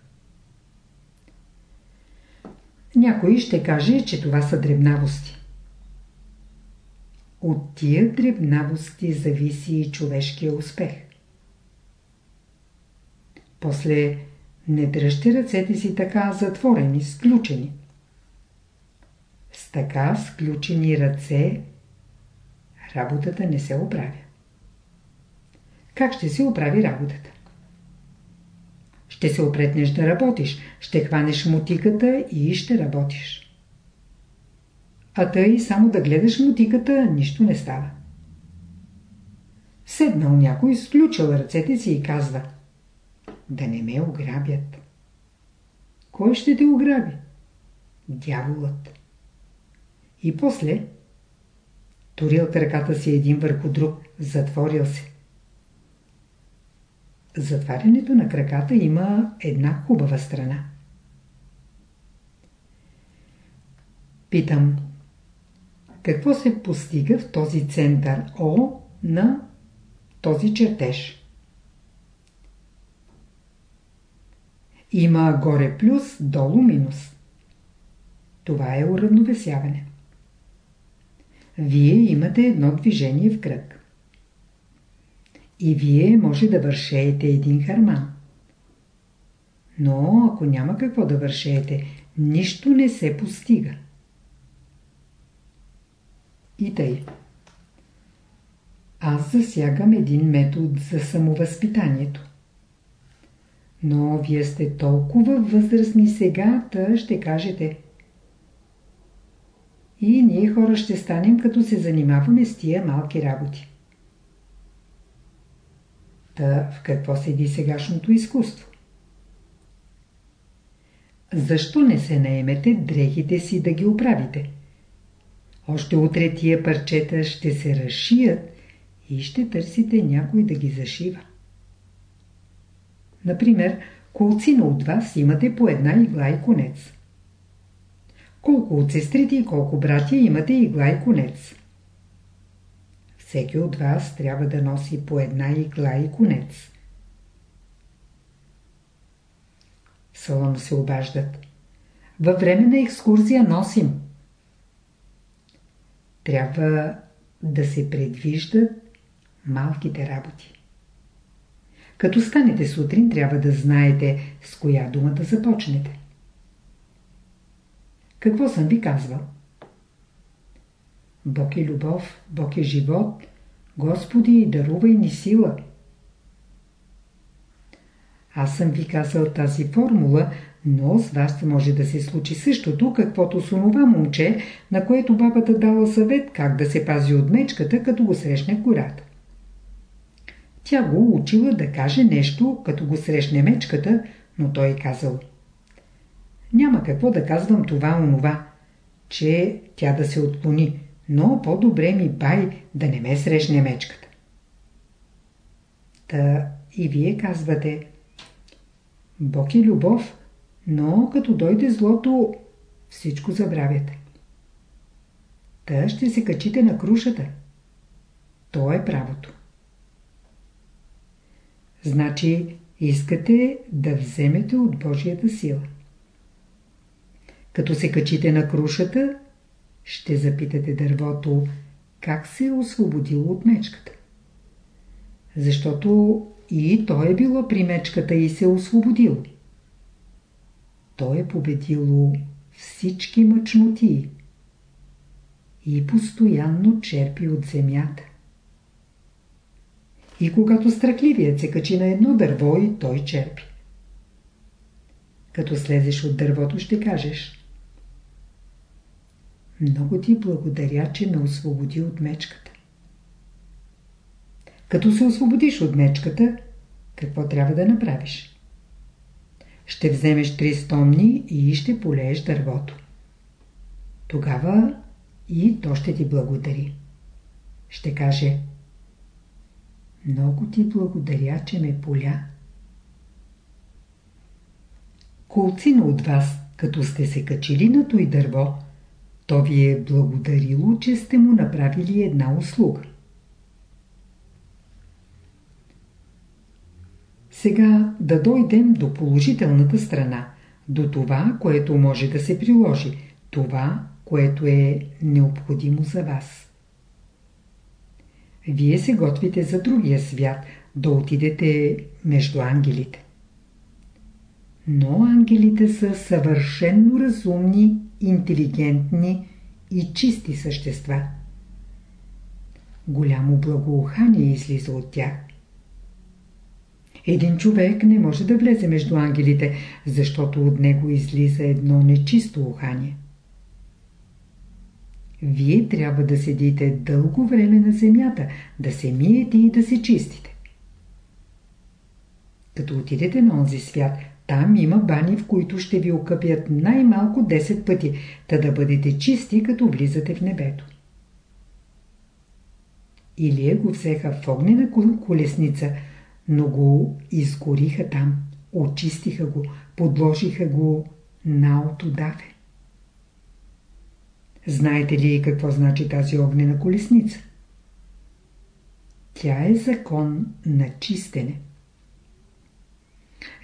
Някой ще каже, че това са дребнавости. От тия дребнавости зависи и човешкия успех. После не дръжте ръцете си така затворени, сключени. С така сключени ръце работата не се оправя. Как ще се оправи работата? Ще се опретнеш да работиш, ще хванеш мутиката и ще работиш. А тъй само да гледаш мутиката, нищо не става. Седнал някой, сключил ръцете си и казва Да не ме ограбят. Кой ще те ограби? Дяволът. И после турил краката си един върху друг, затворил се. Затварянето на краката има една хубава страна. Питам, какво се постига в този център О на този чертеж? Има горе плюс, долу минус. Това е уравновесяване. Вие имате едно движение в кръг. И вие може да вършеете един харман. Но ако няма какво да вършеете, нищо не се постига. И тъй. аз засягам един метод за самовъзпитанието. Но вие сте толкова възрастни сега, та ще кажете. И ние хора ще станем, като се занимаваме с тия малки работи. Та в какво седи сегашното изкуство? Защо не се наемете дрехите си да ги оправите? Още утре тия парчета ще се разшият и ще търсите някой да ги зашива. Например, колцина от вас имате по една игла и конец. Колко от сестрите и колко братя имате игла и конец. Всеки от вас трябва да носи по една игла и конец. В салона се обаждат. Във време на екскурзия носим. Трябва да се предвиждат малките работи. Като станете сутрин, трябва да знаете с коя дума да започнете. Какво съм ви казвал? Бог е любов, Бог е живот, Господи, дарувай ни сила. Аз съм ви казал тази формула, но с вас може да се случи същото, каквото с онова момче, на което бабата дала съвет как да се пази от мечката, като го срещне в гората. Тя го учила да каже нещо, като го срещне мечката, но той казал Няма какво да казвам това онова, че тя да се отклони, но по-добре ми бай да не ме срещне мечката. Та и вие казвате Бог е любов, но като дойде злото, всичко забравяте. Та ще се качите на крушата. То е правото. Значи искате да вземете от Божията сила. Като се качите на крушата, ще запитате дървото как се е освободило от мечката. Защото и то е било при мечката и се е освободило. То е победило всички мъчноти и постоянно черпи от земята. И когато страхливият се качи на едно дърво и той черпи. Като слезеш от дървото ще кажеш Много ти благодаря, че ме освободи от мечката. Като се освободиш от мечката, какво трябва да направиш? Ще вземеш три стомни и ще полееш дървото. Тогава и то ще ти благодари. Ще каже – много ти благодаря, че ме поля. Колцина от вас, като сте се качили на той дърво, то ви е благодарило, че сте му направили една услуга. Сега да дойдем до положителната страна, до това, което може да се приложи, това, което е необходимо за вас. Вие се готвите за другия свят, да отидете между ангелите. Но ангелите са съвършенно разумни, интелигентни и чисти същества. Голямо благоухание излиза от тях. Един човек не може да влезе между ангелите, защото от него излиза едно нечисто ухание. Вие трябва да седите дълго време на земята, да се миете и да се чистите. Като отидете на онзи свят, там има бани, в които ще ви окъпят най-малко 10 пъти, та да бъдете чисти, като влизате в небето. Илия го взеха в огнена колесница, но го изгориха там, очистиха го, подложиха го на отодафе. Знаете ли какво значи тази огнена колесница? Тя е закон на чистене.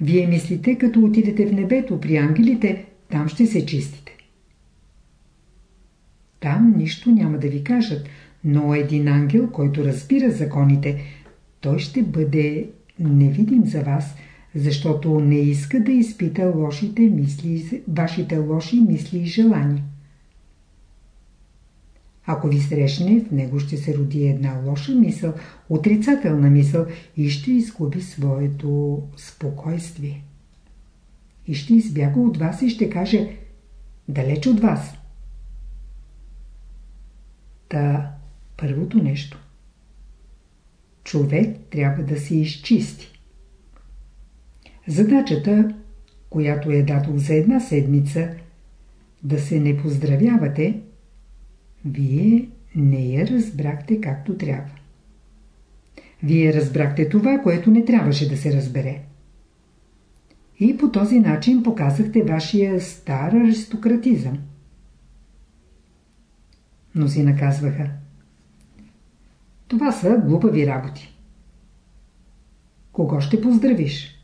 Вие мислите, като отидете в небето при ангелите, там ще се чистите. Там нищо няма да ви кажат, но един ангел, който разбира законите, той ще бъде невидим за вас, защото не иска да изпита лошите мисли, вашите лоши мисли и желания. Ако ви срещне, в него ще се роди една лоша мисъл, отрицателна мисъл и ще изгуби своето спокойствие. И ще избяга от вас и ще каже далеч от вас. Та първото нещо. Човек трябва да се изчисти. Задачата, която е дадох за една седмица, да се не поздравявате, вие не я разбрахте както трябва. Вие разбрахте това, което не трябваше да се разбере. И по този начин показахте вашия стар аристократизъм. Но си наказваха. Това са глупави работи. Кого ще поздравиш?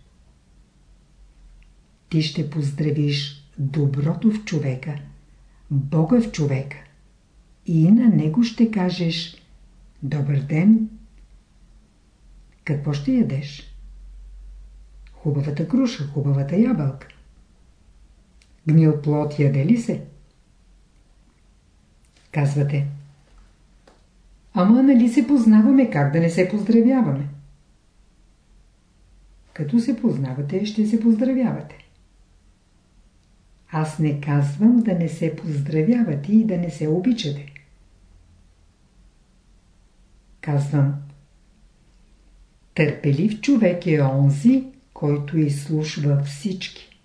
Ти ще поздравиш доброто в човека, Бога в човека. И на него ще кажеш Добър ден. Какво ще ядеш? Хубавата круша, хубавата ябълка. Гнил плод яде ли се? Казвате. Ама нали се познаваме, как да не се поздравяваме? Като се познавате, ще се поздравявате. Аз не казвам да не се поздравявате и да не се обичате. Казвам. Търпелив човек е онзи, който изслушва всички.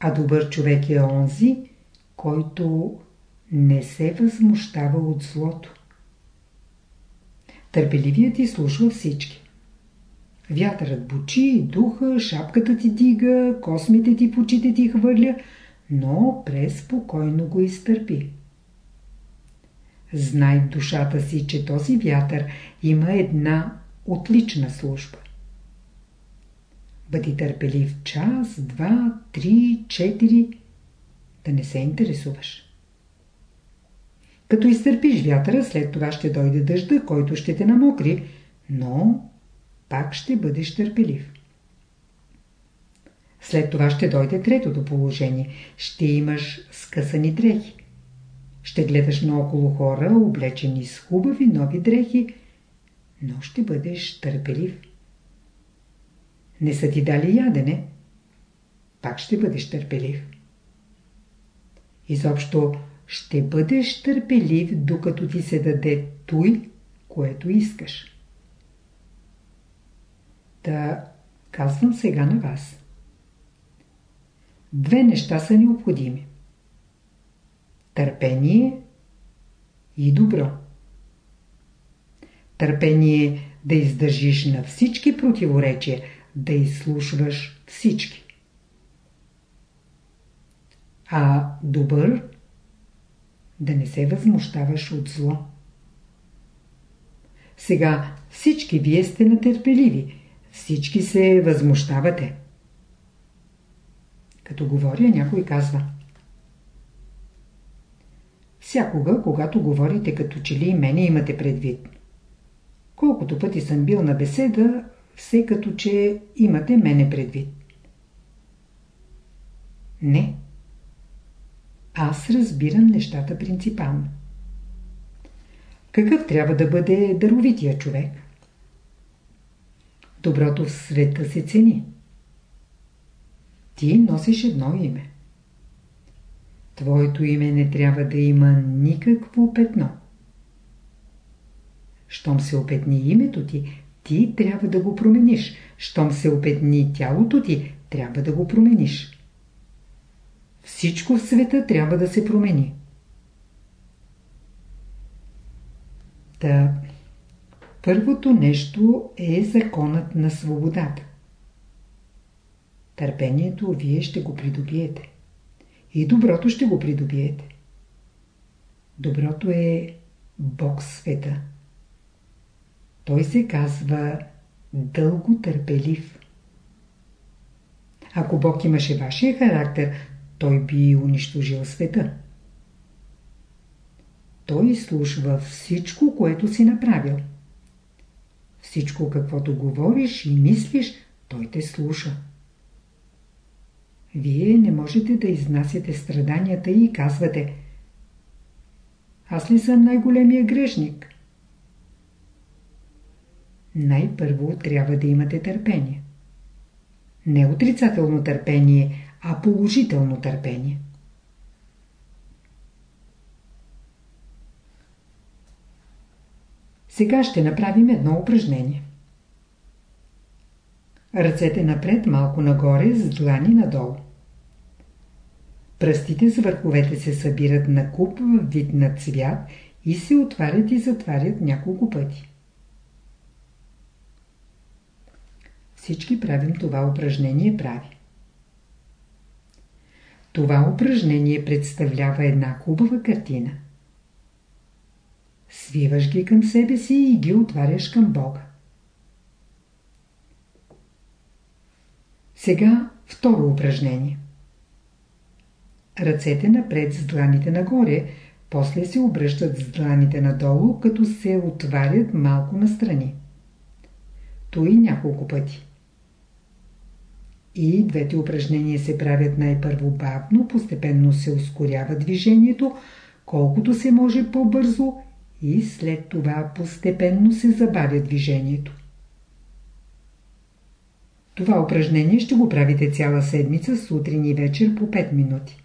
А добър човек е онзи, който не се възмущава от злото. Търпеливият изслушва всички. Вятърът бучи, духа, шапката ти дига, космите ти по очите ти хвърля, но преспокойно го изтърпи. Знай душата си, че този вятър има една отлична служба. Бъди търпелив час, два, три, четири, да не се интересуваш. Като изтърпиш вятъра, след това ще дойде дъжда, който ще те намокри, но пак ще бъдеш търпелив. След това ще дойде третото положение. Ще имаш скъсани дрехи. Ще гледаш наоколо хора, облечени с хубави нови дрехи, но ще бъдеш търпелив. Не са ти дали ядене, пак ще бъдеш търпелив. Изобщо ще бъдеш търпелив, докато ти се даде той, което искаш. Та казвам сега на вас. Две неща са необходими. Търпение и добро. Търпение да издържиш на всички противоречия, да изслушваш всички. А добър да не се възмущаваш от зло. Сега всички вие сте натърпеливи, всички се възмущавате. Като говоря, някой казва Всякога, когато говорите като че ли мене имате предвид. Колкото пъти съм бил на беседа, все като че имате мене предвид. Не. Аз разбирам нещата принципално. Какъв трябва да бъде даровития човек? Доброто в света се цени. Ти носиш едно име. Твоето име не трябва да има никакво петно. Щом се опетни името ти, ти трябва да го промениш. Щом се опетни тялото ти, трябва да го промениш. Всичко в света трябва да се промени. Та, първото нещо е законът на свободата. Търпението вие ще го придобиете. И доброто ще го придобиете. Доброто е Бог света. Той се казва дълго търпелив. Ако Бог имаше вашия характер, той би унищожил света. Той слушва всичко, което си направил. Всичко, каквото говориш и мислиш, той те слуша. Вие не можете да изнасяте страданията и казвате Аз ли съм най-големия грешник? Най-първо трябва да имате търпение. Не отрицателно търпение, а положително търпение. Сега ще направим едно упражнение. Ръцете напред, малко нагоре, с длани надолу. Пръстите с върховете се събират на куп в вид на цвят и се отварят и затварят няколко пъти. Всички правим това упражнение прави. Това упражнение представлява една хубава картина. Свиваш ги към себе си и ги отваряш към Бога. Сега второ упражнение. Ръцете напред с дланите нагоре, после се обръщат с дланите надолу, като се отварят малко настрани. То и няколко пъти. И двете упражнения се правят най-първо бавно, постепенно се ускорява движението, колкото се може по-бързо и след това постепенно се забавя движението. Това упражнение ще го правите цяла седмица, сутрин и вечер по 5 минути.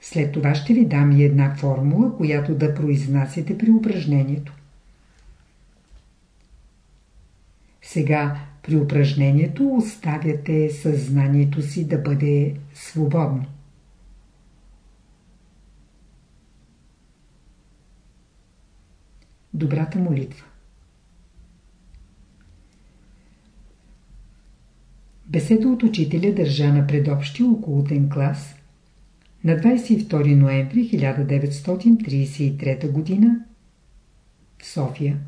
След това ще ви дам и една формула, която да произнасяте при упражнението. Сега при упражнението оставяте съзнанието си да бъде свободно. Добрата молитва Беседа от учителя държа на предобщи околотен клас на 22 ноември 1933 г. в София.